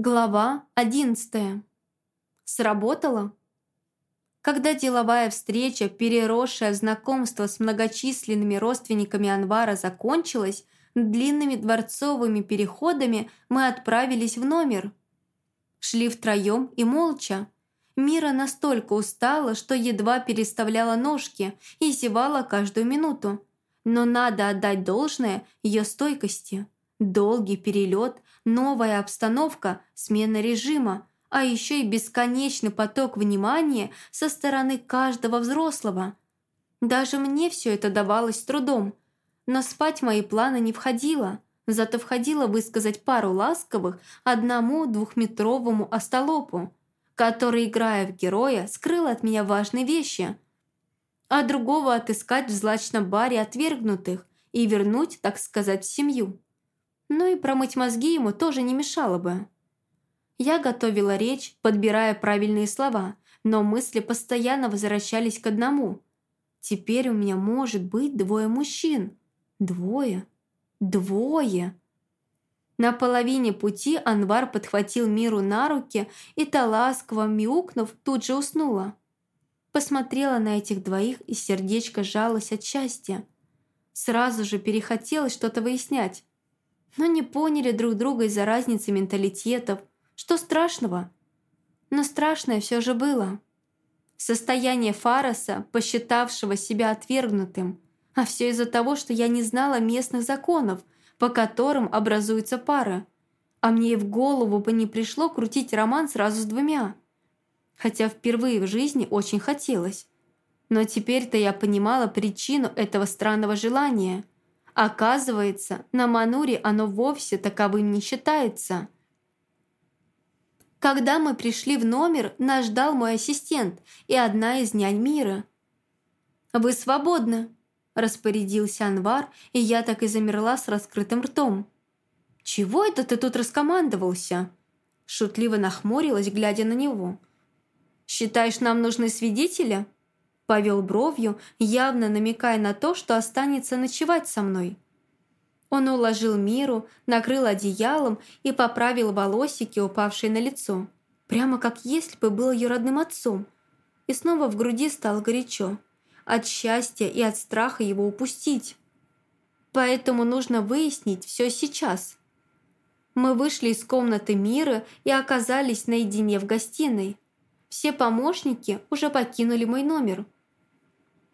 Глава 11. Сработало? Когда деловая встреча, переросшая в знакомство с многочисленными родственниками Анвара, закончилась, длинными дворцовыми переходами мы отправились в номер. Шли втроем и молча. Мира настолько устала, что едва переставляла ножки и зевала каждую минуту. Но надо отдать должное ее стойкости. Долгий перелет, новая обстановка, смена режима, а еще и бесконечный поток внимания со стороны каждого взрослого. Даже мне все это давалось трудом, но спать мои планы не входило, зато входило высказать пару ласковых одному двухметровому остолопу, который, играя в героя, скрыл от меня важные вещи, а другого отыскать в злачном баре отвергнутых и вернуть, так сказать, в семью но и промыть мозги ему тоже не мешало бы. Я готовила речь, подбирая правильные слова, но мысли постоянно возвращались к одному. Теперь у меня может быть двое мужчин. Двое. Двое. На половине пути Анвар подхватил Миру на руки, и та, ласково мяукнув, тут же уснула. Посмотрела на этих двоих, и сердечко жалось от счастья. Сразу же перехотелось что-то выяснять но не поняли друг друга из-за разницы менталитетов. Что страшного? Но страшное все же было. Состояние Фароса, посчитавшего себя отвергнутым, а все из-за того, что я не знала местных законов, по которым образуются пары. А мне и в голову бы не пришло крутить роман сразу с двумя. Хотя впервые в жизни очень хотелось. Но теперь-то я понимала причину этого странного желания – Оказывается, на Мануре оно вовсе таковым не считается. Когда мы пришли в номер, нас ждал мой ассистент и одна из нянь мира. «Вы свободны», – распорядился Анвар, и я так и замерла с раскрытым ртом. «Чего это ты тут раскомандовался?» Шутливо нахмурилась, глядя на него. «Считаешь, нам нужны свидетели?» Повел бровью, явно намекая на то, что останется ночевать со мной. Он уложил Миру, накрыл одеялом и поправил волосики, упавшие на лицо. Прямо как если бы был ее родным отцом. И снова в груди стало горячо. От счастья и от страха его упустить. Поэтому нужно выяснить все сейчас. Мы вышли из комнаты Мира и оказались наедине в гостиной. Все помощники уже покинули мой номер –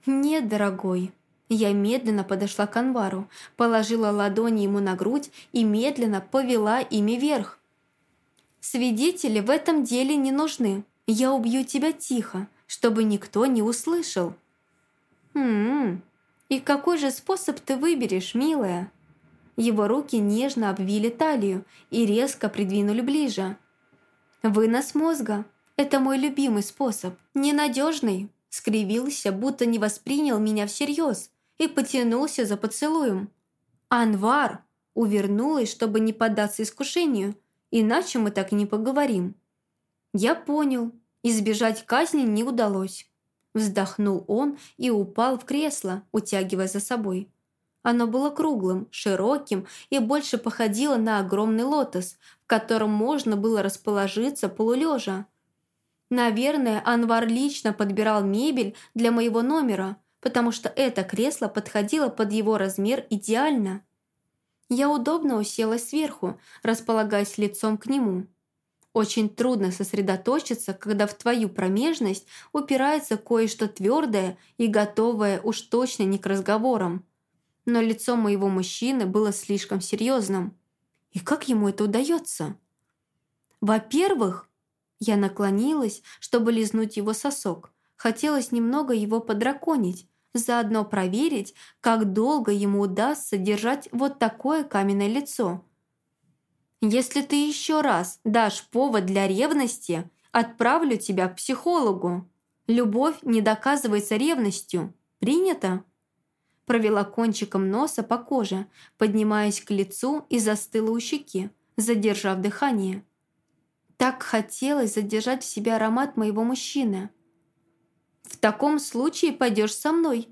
«Нет, дорогой». Я медленно подошла к Анвару, положила ладони ему на грудь и медленно повела ими вверх. «Свидетели в этом деле не нужны. Я убью тебя тихо, чтобы никто не услышал». «М-м, и какой же способ ты выберешь, милая?» Его руки нежно обвили талию и резко придвинули ближе. «Вынос мозга – это мой любимый способ. Ненадежный, скривился, будто не воспринял меня всерьез и потянулся за поцелуем. «Анвар!» увернулась, чтобы не поддаться искушению, иначе мы так и не поговорим. Я понял, избежать казни не удалось. Вздохнул он и упал в кресло, утягивая за собой. Оно было круглым, широким и больше походило на огромный лотос, в котором можно было расположиться полулежа. Наверное, Анвар лично подбирал мебель для моего номера, потому что это кресло подходило под его размер идеально. Я удобно уселась сверху, располагаясь лицом к нему. Очень трудно сосредоточиться, когда в твою промежность упирается кое-что твердое и готовое уж точно не к разговорам. Но лицо моего мужчины было слишком серьезным. И как ему это удается? Во-первых, я наклонилась, чтобы лизнуть его сосок. Хотелось немного его подраконить, заодно проверить, как долго ему удастся держать вот такое каменное лицо. «Если ты еще раз дашь повод для ревности, отправлю тебя к психологу. Любовь не доказывается ревностью. Принято?» Провела кончиком носа по коже, поднимаясь к лицу и застыла у щеки, задержав дыхание. Так хотелось задержать в себе аромат моего мужчины. «В таком случае пойдешь со мной».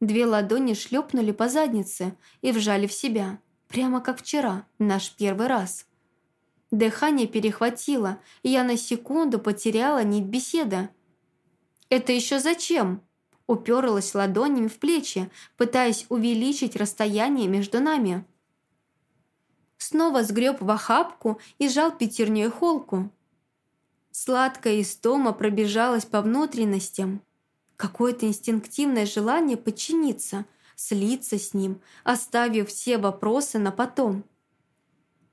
Две ладони шлепнули по заднице и вжали в себя, прямо как вчера, наш первый раз. Дыхание перехватило, и я на секунду потеряла нить беседы. «Это еще зачем?» Уперлась ладонями в плечи, пытаясь увеличить расстояние между нами. Снова сгреб в охапку и жал пятерней холку. Сладкая истома пробежалась по внутренностям. Какое-то инстинктивное желание подчиниться, слиться с ним, оставив все вопросы на потом.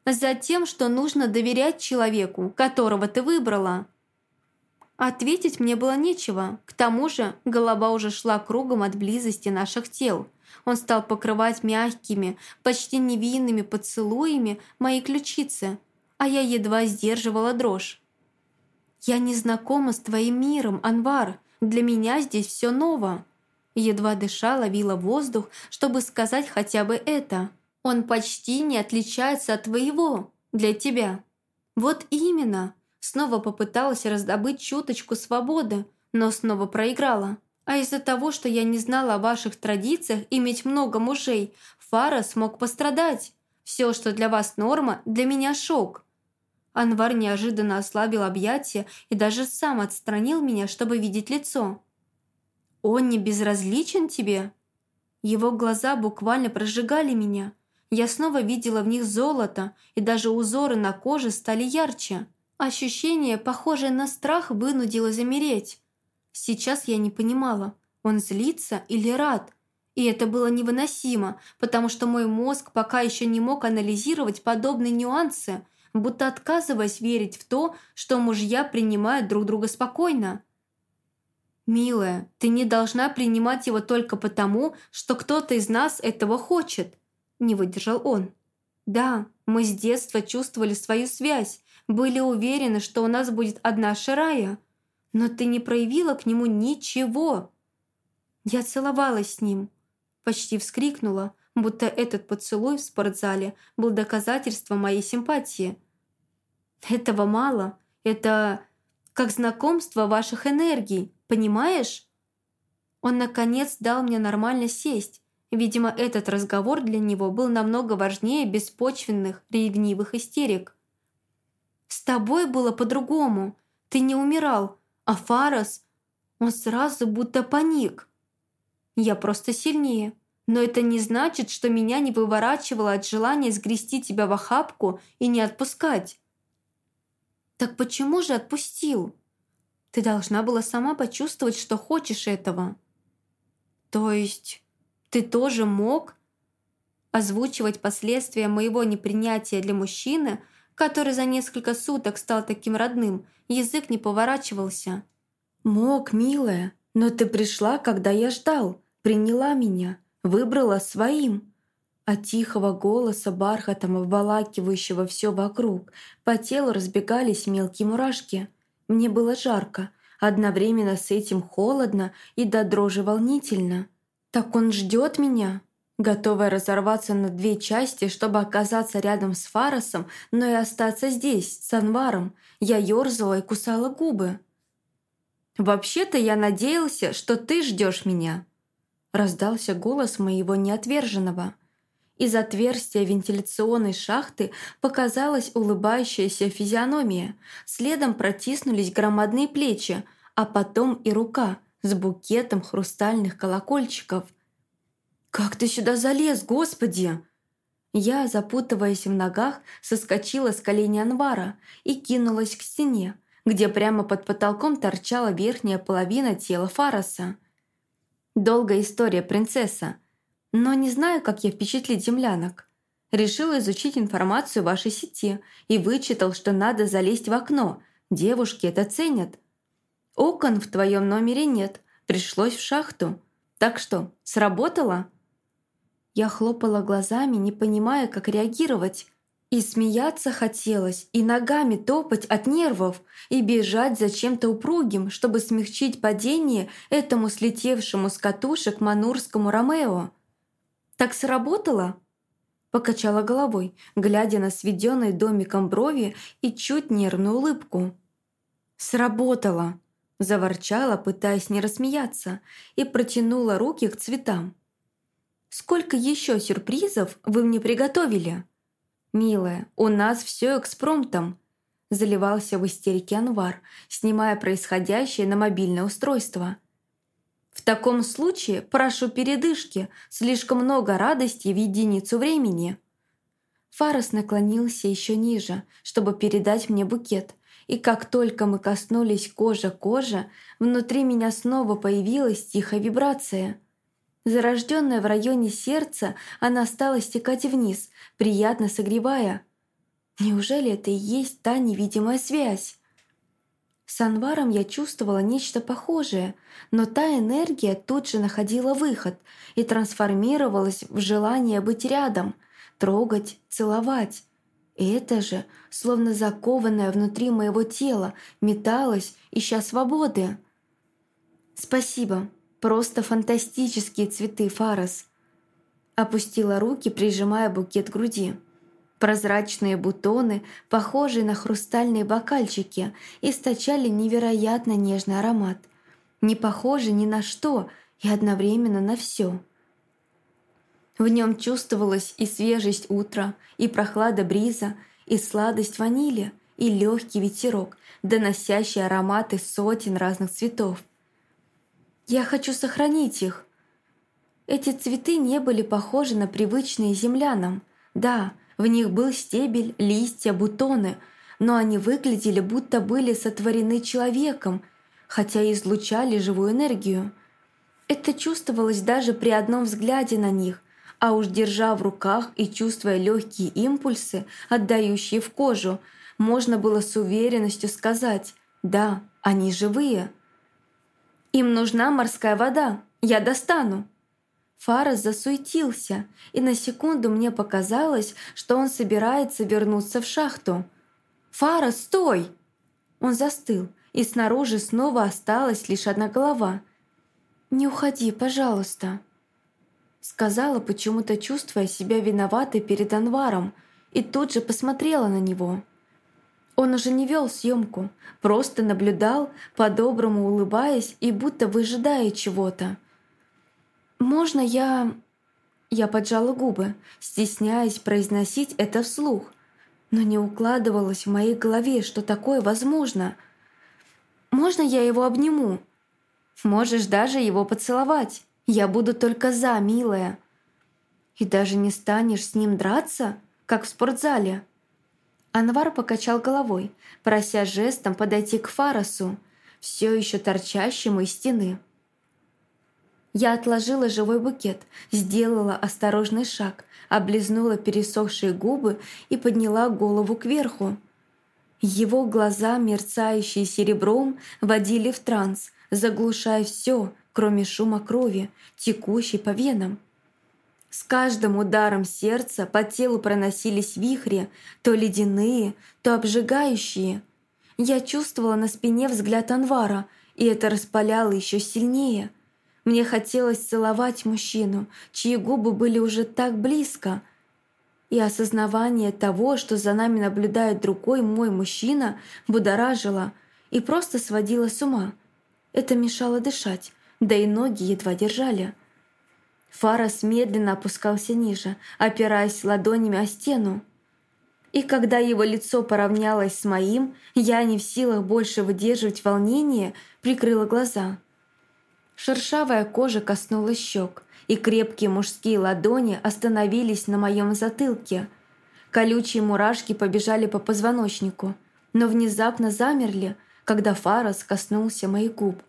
Затем, что нужно доверять человеку, которого ты выбрала. Ответить мне было нечего. К тому же голова уже шла кругом от близости наших тел. Он стал покрывать мягкими, почти невинными поцелуями мои ключицы, а я едва сдерживала дрожь. «Я не знакома с твоим миром, Анвар. Для меня здесь все ново». Едва дыша, ловила воздух, чтобы сказать хотя бы это. «Он почти не отличается от твоего, для тебя». «Вот именно». Снова попыталась раздобыть чуточку свободы, но снова проиграла. А из-за того, что я не знала о ваших традициях иметь много мужей, Фара смог пострадать. Все, что для вас норма, для меня шок. Анвар неожиданно ослабил объятия и даже сам отстранил меня, чтобы видеть лицо. «Он не безразличен тебе?» Его глаза буквально прожигали меня. Я снова видела в них золото, и даже узоры на коже стали ярче. Ощущение, похожее на страх, вынудило замереть. Сейчас я не понимала, он злится или рад. И это было невыносимо, потому что мой мозг пока еще не мог анализировать подобные нюансы – будто отказываясь верить в то, что мужья принимают друг друга спокойно. «Милая, ты не должна принимать его только потому, что кто-то из нас этого хочет», – не выдержал он. «Да, мы с детства чувствовали свою связь, были уверены, что у нас будет одна Ширая, но ты не проявила к нему ничего». Я целовалась с ним, почти вскрикнула, будто этот поцелуй в спортзале был доказательством моей симпатии. Этого мало. Это как знакомство ваших энергий, понимаешь? Он, наконец, дал мне нормально сесть. Видимо, этот разговор для него был намного важнее беспочвенных, ревнивых истерик. «С тобой было по-другому. Ты не умирал. А Фарас, он сразу будто паник. Я просто сильнее. Но это не значит, что меня не выворачивало от желания сгрести тебя в охапку и не отпускать. Так почему же отпустил? Ты должна была сама почувствовать, что хочешь этого. То есть ты тоже мог озвучивать последствия моего непринятия для мужчины, который за несколько суток стал таким родным, язык не поворачивался. «Мог, милая, но ты пришла, когда я ждал, приняла меня, выбрала своим. От тихого голоса, бархатом обволакивающего все вокруг, по телу разбегались мелкие мурашки. Мне было жарко, одновременно с этим холодно и до дрожи волнительно. «Так он ждет меня?» Готовая разорваться на две части, чтобы оказаться рядом с Фаросом, но и остаться здесь, с Анваром, я ёрзала и кусала губы. «Вообще-то я надеялся, что ты ждешь меня», раздался голос моего неотверженного. Из отверстия вентиляционной шахты показалась улыбающаяся физиономия. Следом протиснулись громадные плечи, а потом и рука с букетом хрустальных колокольчиков. «Как ты сюда залез, господи!» Я, запутываясь в ногах, соскочила с колени Анвара и кинулась к стене, где прямо под потолком торчала верхняя половина тела Фараса. «Долгая история, принцесса», но не знаю, как я впечатлить землянок. Решил изучить информацию вашей сети и вычитал, что надо залезть в окно. Девушки это ценят. Окон в твоем номере нет. Пришлось в шахту. Так что, сработало?» Я хлопала глазами, не понимая, как реагировать. И смеяться хотелось, и ногами топать от нервов, и бежать за чем-то упругим, чтобы смягчить падение этому слетевшему с катушек манурскому Ромео. Так сработало?» Покачала головой, глядя на сведенные домиком брови и чуть нервную улыбку. «Сработало!» Заворчала, пытаясь не рассмеяться, и протянула руки к цветам. «Сколько еще сюрпризов вы мне приготовили?» «Милая, у нас все экспромтом», – заливался в истерике Анвар, снимая происходящее на мобильное устройство. «В таком случае прошу передышки, слишком много радости в единицу времени». Фарас наклонился еще ниже, чтобы передать мне букет, и как только мы коснулись кожа-кожа, внутри меня снова появилась тихая вибрация. Зарожденная в районе сердца, она стала стекать вниз, приятно согревая. Неужели это и есть та невидимая связь? С Анваром я чувствовала нечто похожее, но та энергия тут же находила выход и трансформировалась в желание быть рядом, трогать, целовать. И это же, словно закованное внутри моего тела, металось, ища свободы. «Спасибо», Просто фантастические цветы, Фарас. Опустила руки, прижимая букет к груди. Прозрачные бутоны, похожие на хрустальные бокальчики, источали невероятно нежный аромат. Не похожий ни на что и одновременно на все. В нем чувствовалась и свежесть утра, и прохлада бриза, и сладость ванили, и легкий ветерок, доносящий ароматы сотен разных цветов. Я хочу сохранить их. Эти цветы не были похожи на привычные землянам. Да, в них был стебель, листья, бутоны, но они выглядели, будто были сотворены человеком, хотя и излучали живую энергию. Это чувствовалось даже при одном взгляде на них, а уж держа в руках и чувствуя легкие импульсы, отдающие в кожу, можно было с уверенностью сказать «да, они живые». Им нужна морская вода. Я достану». Фарас засуетился, и на секунду мне показалось, что он собирается вернуться в шахту. «Фарас, стой!» Он застыл, и снаружи снова осталась лишь одна голова. «Не уходи, пожалуйста», сказала, почему-то чувствуя себя виноватой перед Анваром, и тут же посмотрела на него. Он уже не вел съемку, просто наблюдал, по-доброму улыбаясь и будто выжидая чего-то. «Можно я...» Я поджала губы, стесняясь произносить это вслух, но не укладывалось в моей голове, что такое возможно. «Можно я его обниму?» «Можешь даже его поцеловать. Я буду только за, милая». «И даже не станешь с ним драться, как в спортзале?» Анвар покачал головой, прося жестом подойти к Фарасу, все еще торчащему из стены. Я отложила живой букет, сделала осторожный шаг, облизнула пересохшие губы и подняла голову кверху. Его глаза, мерцающие серебром, водили в транс, заглушая все, кроме шума крови, текущей по венам. С каждым ударом сердца по телу проносились вихри, то ледяные, то обжигающие. Я чувствовала на спине взгляд Анвара, и это распаляло еще сильнее. Мне хотелось целовать мужчину, чьи губы были уже так близко. И осознавание того, что за нами наблюдает другой мой мужчина, будоражило и просто сводило с ума. Это мешало дышать, да и ноги едва держали. Фарас медленно опускался ниже, опираясь ладонями о стену. И когда его лицо поравнялось с моим, я не в силах больше выдерживать волнение, прикрыла глаза. Шершавая кожа коснулась щек, и крепкие мужские ладони остановились на моем затылке. Колючие мурашки побежали по позвоночнику, но внезапно замерли, когда Фарас коснулся моих губ.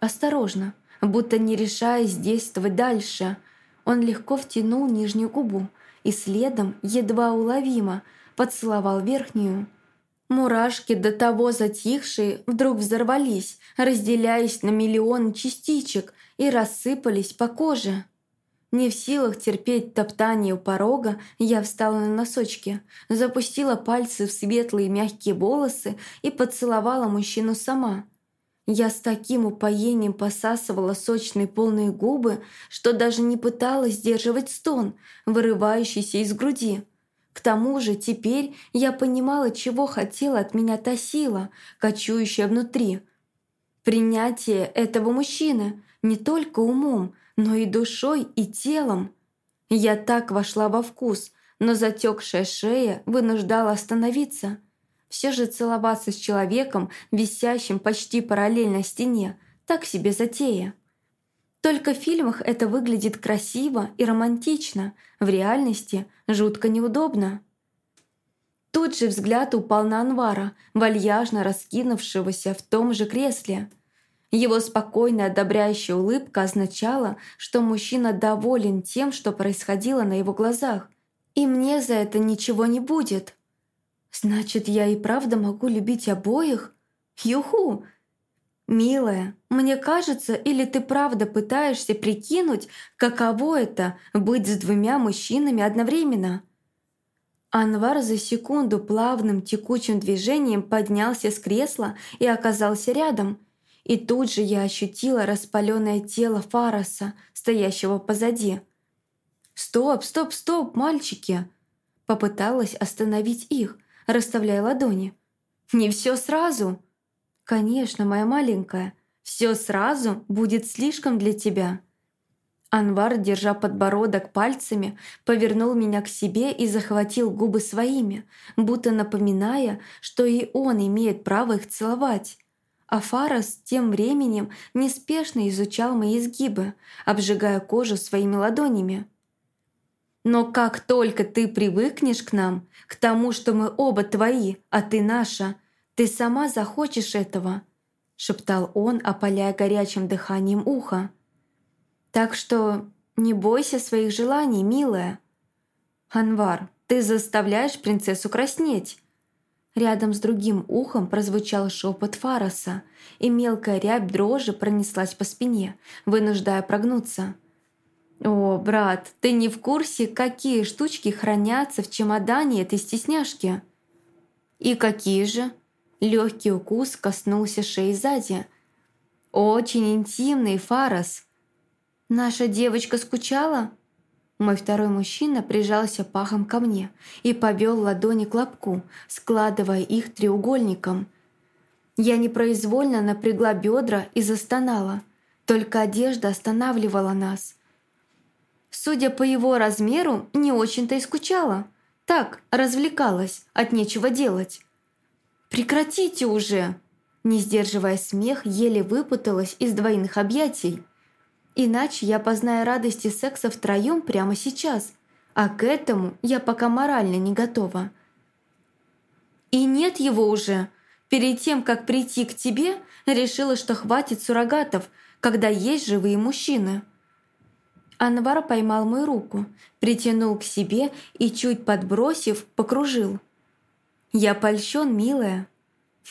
Осторожно, будто не решаясь действовать дальше. Он легко втянул нижнюю губу и следом, едва уловимо, поцеловал верхнюю. Мурашки, до того затихшие, вдруг взорвались, разделяясь на миллионы частичек и рассыпались по коже. Не в силах терпеть топтание у порога, я встала на носочки, запустила пальцы в светлые мягкие волосы и поцеловала мужчину сама – я с таким упоением посасывала сочные полные губы, что даже не пыталась сдерживать стон, вырывающийся из груди. К тому же теперь я понимала, чего хотела от меня та сила, кочующая внутри. Принятие этого мужчины не только умом, но и душой и телом. Я так вошла во вкус, но затекшая шея вынуждала остановиться. Все же целоваться с человеком, висящим почти параллельно стене, так себе затея. Только в фильмах это выглядит красиво и романтично, в реальности жутко неудобно. Тут же взгляд упал на Анвара, вальяжно раскинувшегося в том же кресле. Его спокойная одобряющая улыбка означала, что мужчина доволен тем, что происходило на его глазах, и мне за это ничего не будет. Значит, я и правда могу любить обоих? Юху! «Милая, мне кажется, или ты правда пытаешься прикинуть, каково это — быть с двумя мужчинами одновременно?» Анвар за секунду плавным текучим движением поднялся с кресла и оказался рядом. И тут же я ощутила распаленное тело Фараса, стоящего позади. «Стоп, стоп, стоп, мальчики!» Попыталась остановить их, расставляя ладони. «Не все сразу!» «Конечно, моя маленькая, все сразу будет слишком для тебя». Анвар, держа подбородок пальцами, повернул меня к себе и захватил губы своими, будто напоминая, что и он имеет право их целовать. А Фарас тем временем неспешно изучал мои изгибы, обжигая кожу своими ладонями. «Но как только ты привыкнешь к нам, к тому, что мы оба твои, а ты наша, ты сама захочешь этого», — шептал он, опаляя горячим дыханием уха. «Так что не бойся своих желаний, милая». «Анвар, ты заставляешь принцессу краснеть». Рядом с другим ухом прозвучал шепот Фараса, и мелкая рябь дрожи пронеслась по спине, вынуждая прогнуться. «О, брат, ты не в курсе, какие штучки хранятся в чемодане этой стесняшки?» «И какие же?» Легкий укус коснулся шеи сзади. «Очень интимный, Фарас!» «Наша девочка скучала?» Мой второй мужчина прижался пахом ко мне и повел ладони к лобку, складывая их треугольником. Я непроизвольно напрягла бедра и застонала. Только одежда останавливала нас. Судя по его размеру, не очень-то и скучала. Так, развлекалась, от нечего делать. «Прекратите уже!» Не сдерживая смех, еле выпуталась из двойных объятий. Иначе я познаю радости секса втроем прямо сейчас, а к этому я пока морально не готова. И нет его уже. Перед тем, как прийти к тебе, решила, что хватит суррогатов, когда есть живые мужчины. Анвар поймал мою руку, притянул к себе и, чуть подбросив, покружил. «Я польщен, милая».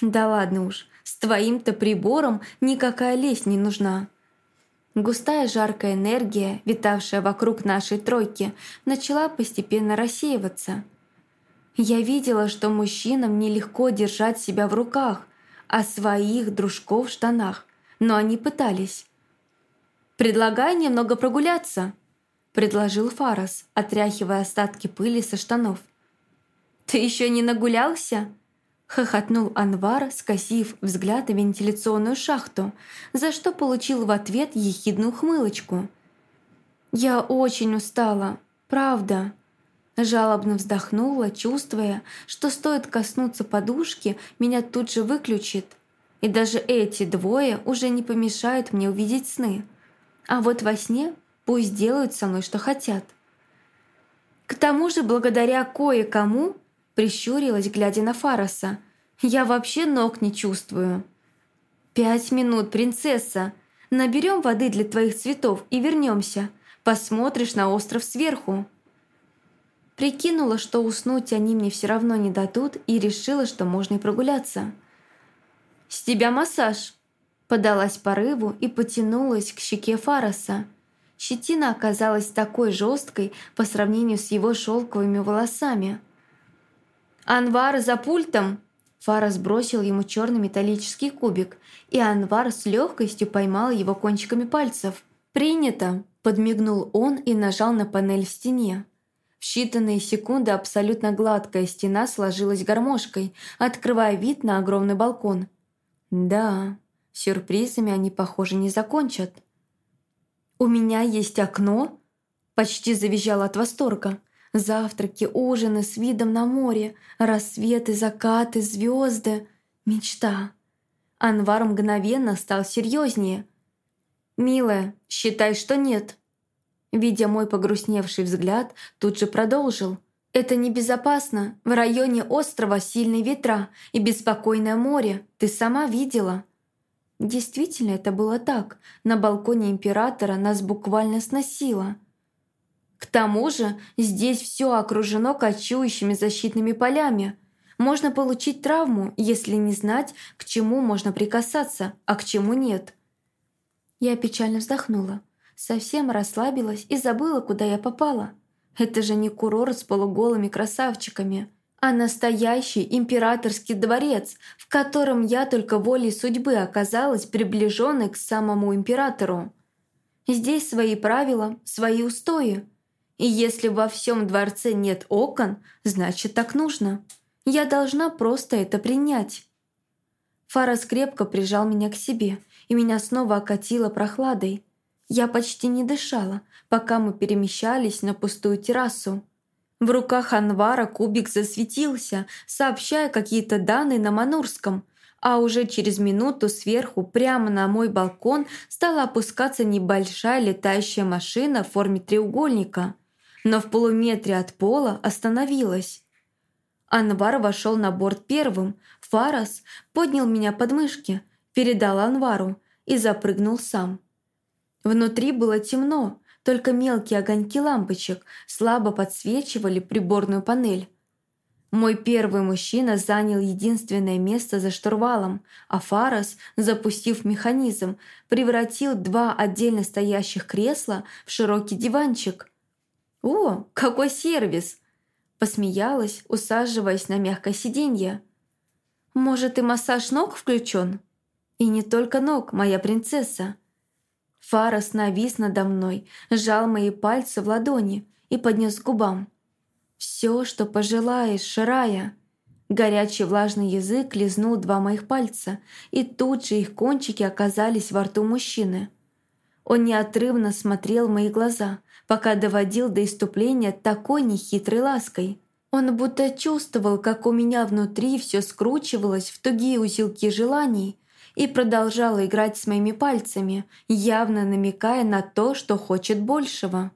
«Да ладно уж, с твоим-то прибором никакая лесть не нужна». Густая жаркая энергия, витавшая вокруг нашей тройки, начала постепенно рассеиваться. Я видела, что мужчинам нелегко держать себя в руках, а своих дружков в штанах, но они пытались. «Предлагай немного прогуляться», — предложил Фарас, отряхивая остатки пыли со штанов. «Ты еще не нагулялся?» Хохотнул Анвар, скосив взгляд в вентиляционную шахту, за что получил в ответ ехидную хмылочку. «Я очень устала, правда». Жалобно вздохнула, чувствуя, что стоит коснуться подушки, меня тут же выключит. И даже эти двое уже не помешают мне увидеть сны. А вот во сне пусть делают со мной, что хотят. К тому же, благодаря кое-кому Прищурилась, глядя на Фараса. «Я вообще ног не чувствую». «Пять минут, принцесса. Наберем воды для твоих цветов и вернемся. Посмотришь на остров сверху». Прикинула, что уснуть они мне все равно не дадут, и решила, что можно и прогуляться. «С тебя массаж!» Подалась порыву и потянулась к щеке Фараса. Щетина оказалась такой жесткой по сравнению с его шелковыми волосами – «Анвар за пультом!» Фара сбросил ему черный металлический кубик, и Анвар с легкостью поймал его кончиками пальцев. «Принято!» – подмигнул он и нажал на панель в стене. В считанные секунды абсолютно гладкая стена сложилась гармошкой, открывая вид на огромный балкон. «Да, сюрпризами они, похоже, не закончат». «У меня есть окно?» – почти завизжал от восторга – Завтраки, ужины с видом на море, рассветы, закаты, звезды. Мечта. Анвар мгновенно стал серьезнее. «Милая, считай, что нет». Видя мой погрустневший взгляд, тут же продолжил. «Это небезопасно. В районе острова сильные ветра и беспокойное море. Ты сама видела». Действительно, это было так. На балконе императора нас буквально сносило. К тому же здесь все окружено кочующими защитными полями. Можно получить травму, если не знать, к чему можно прикасаться, а к чему нет. Я печально вздохнула, совсем расслабилась и забыла, куда я попала. Это же не курорт с полуголыми красавчиками, а настоящий императорский дворец, в котором я только волей судьбы оказалась приближенной к самому императору. Здесь свои правила, свои устои – и если во всем дворце нет окон, значит так нужно. Я должна просто это принять. Фарас крепко прижал меня к себе, и меня снова окатило прохладой. Я почти не дышала, пока мы перемещались на пустую террасу. В руках Анвара кубик засветился, сообщая какие-то данные на манурском, а уже через минуту сверху прямо на мой балкон стала опускаться небольшая летающая машина в форме треугольника – но в полуметре от пола остановилась. Анвар вошел на борт первым. Фарас поднял меня под мышки, передал Анвару и запрыгнул сам. Внутри было темно, только мелкие огоньки лампочек слабо подсвечивали приборную панель. Мой первый мужчина занял единственное место за штурвалом, а Фарас, запустив механизм, превратил два отдельно стоящих кресла в широкий диванчик – «О, какой сервис!» Посмеялась, усаживаясь на мягкое сиденье. «Может, и массаж ног включен?» «И не только ног, моя принцесса!» Фарас навис надо мной, сжал мои пальцы в ладони и поднес к губам. «Все, что пожелаешь, Ширая!» Горячий влажный язык лизнул два моих пальца, и тут же их кончики оказались во рту мужчины. Он неотрывно смотрел в мои глаза, пока доводил до иступления такой нехитрой лаской. Он будто чувствовал, как у меня внутри все скручивалось в тугие узелки желаний и продолжал играть с моими пальцами, явно намекая на то, что хочет большего.